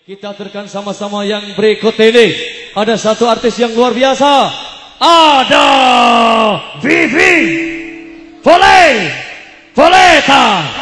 Kita aturkan sama-sama yang berikut ini. Ada satu artis yang luar biasa. Ada Vivi Boleh Voleta.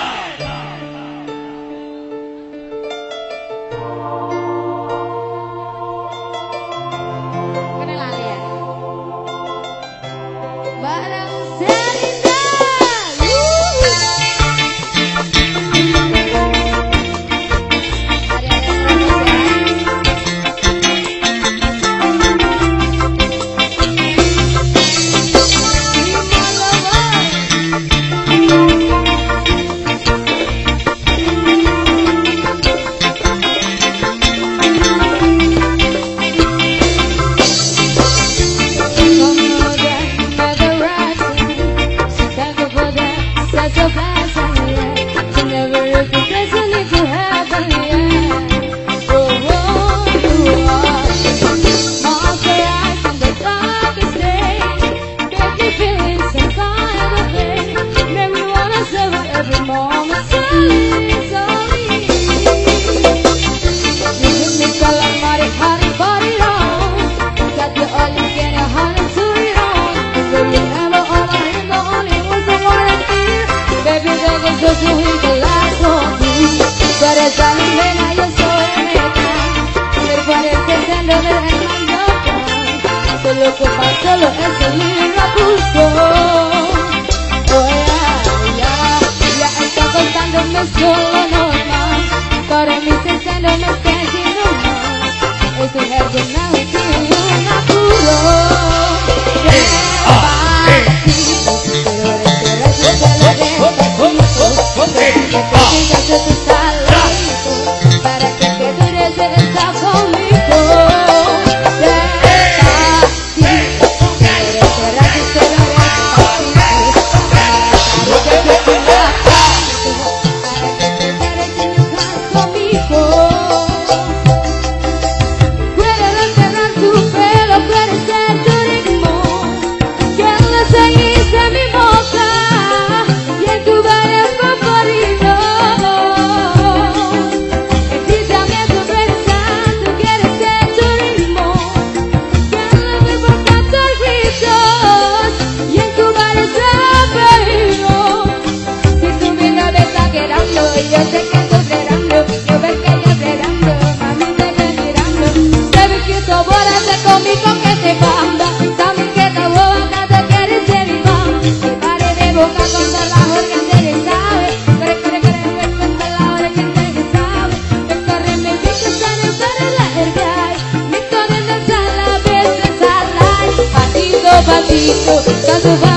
santo,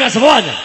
ligação, olha,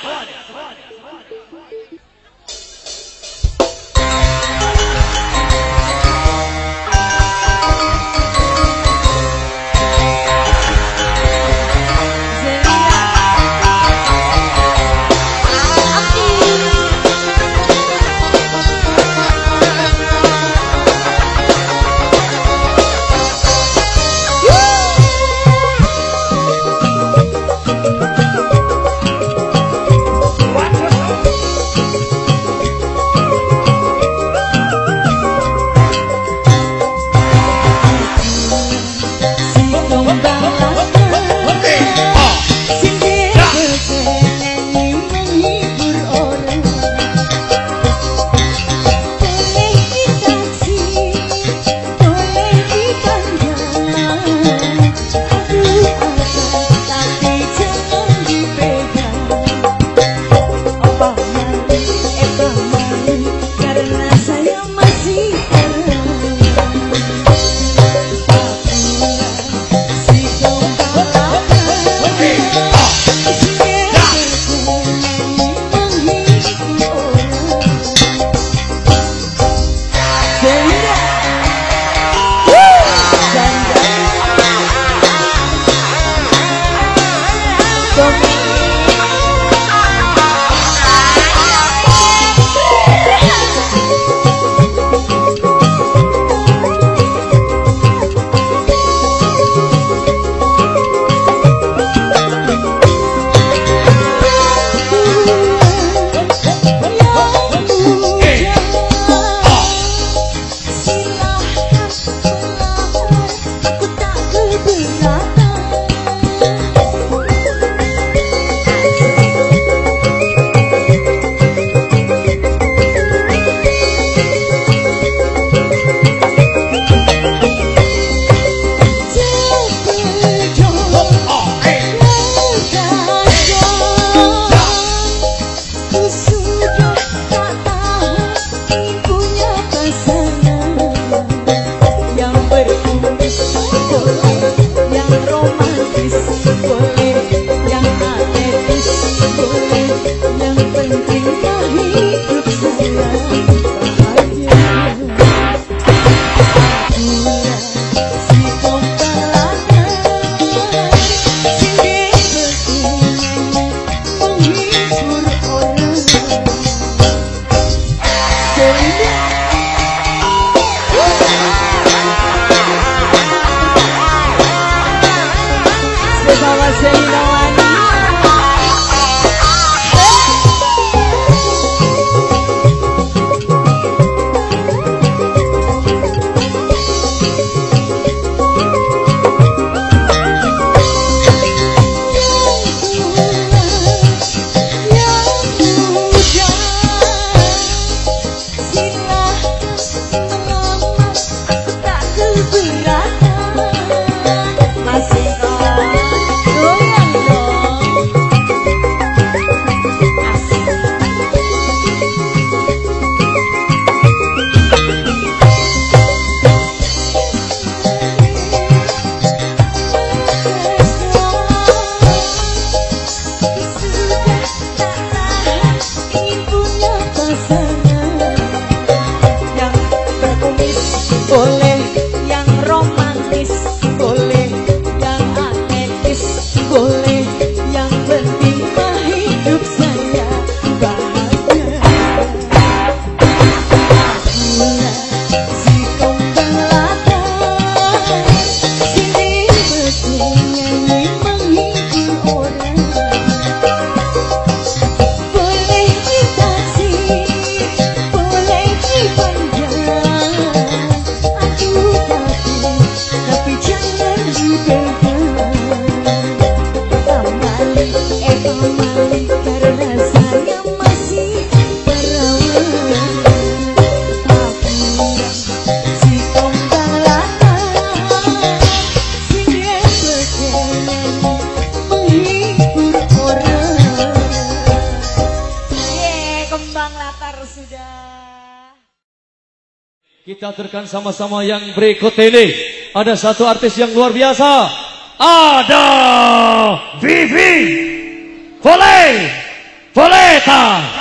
Kita terkan sama-sama yang berikut ini. Ada satu artis yang luar biasa. Ada Vivi Vole Voleta.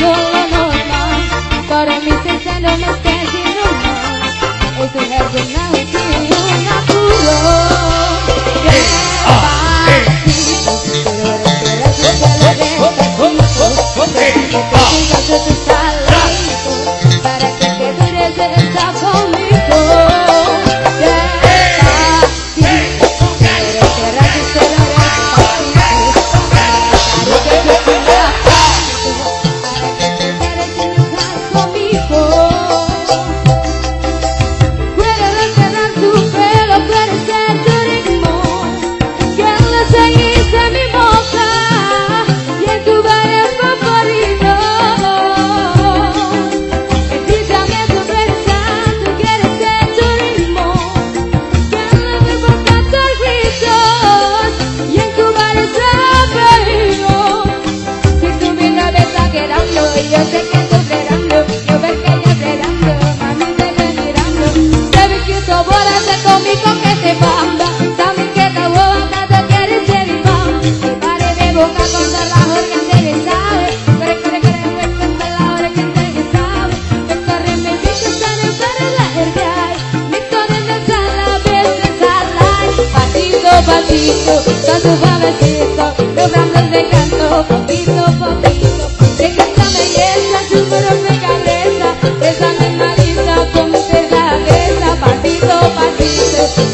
Çoğunlukla Karamitse sen olmaz kendin olmaz Esin her gün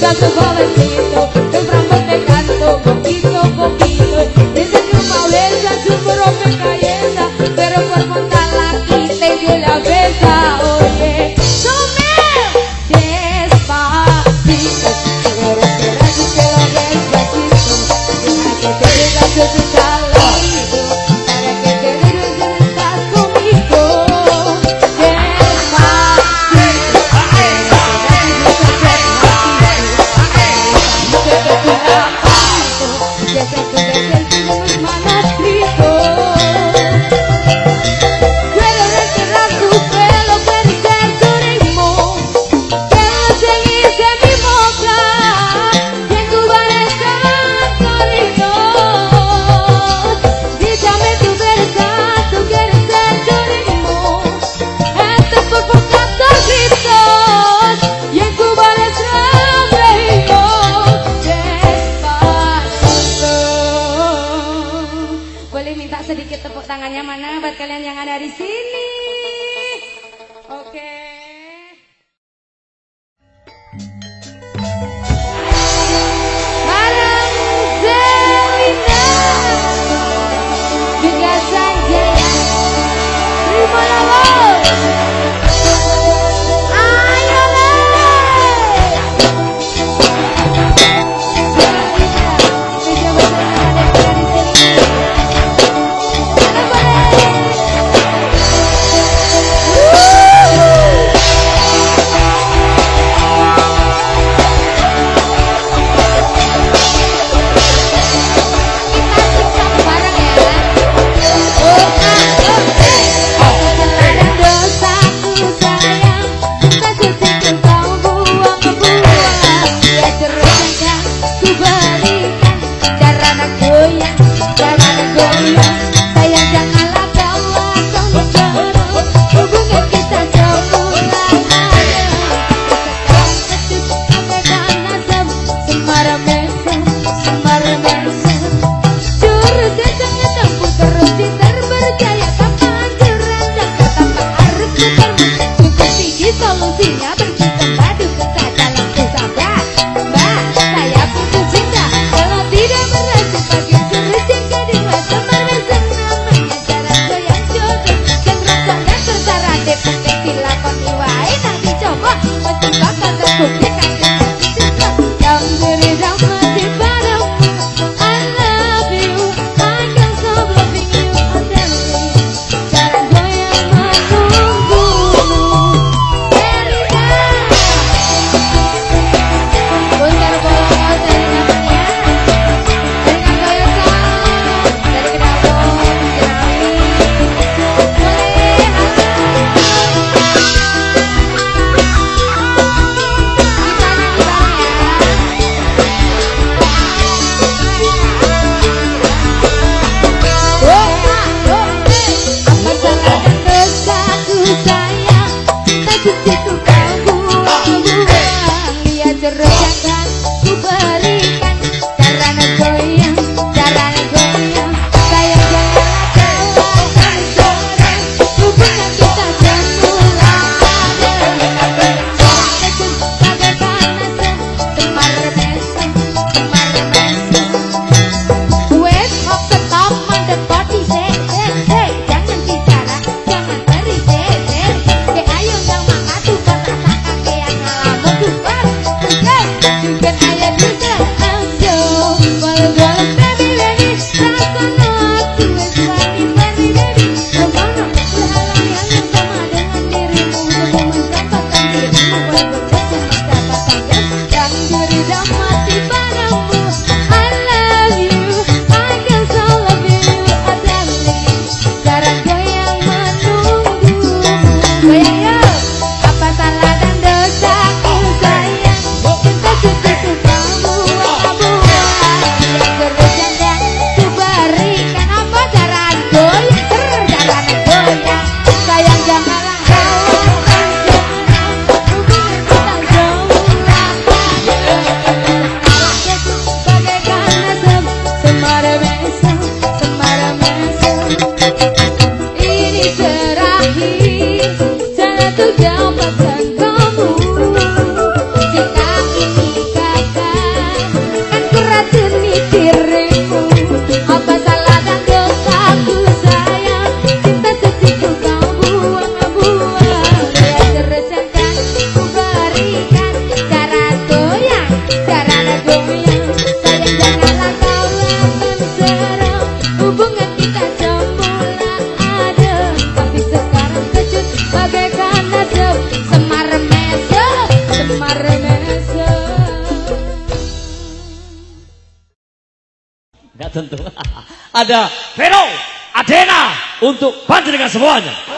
Gracias, jovencito. buat kalian yang ada di sini. Ada Vero, Adena untuk panjenengan semuanya.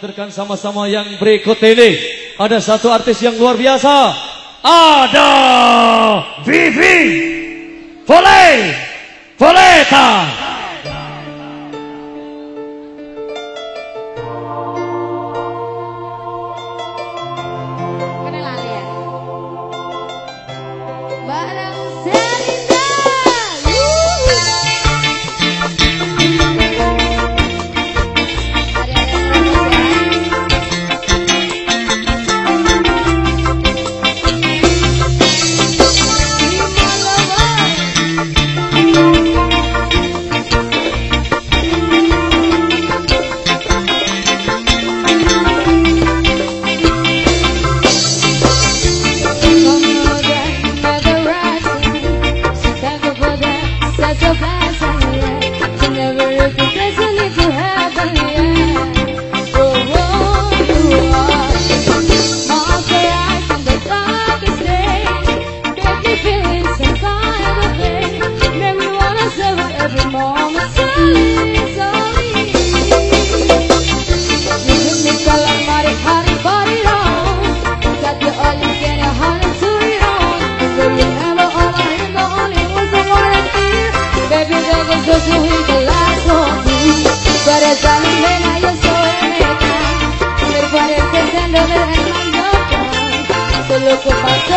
Kita terkan sama-sama yang berikut ini. Ada satu artis yang luar biasa. Ada Vivi Vole Voleta.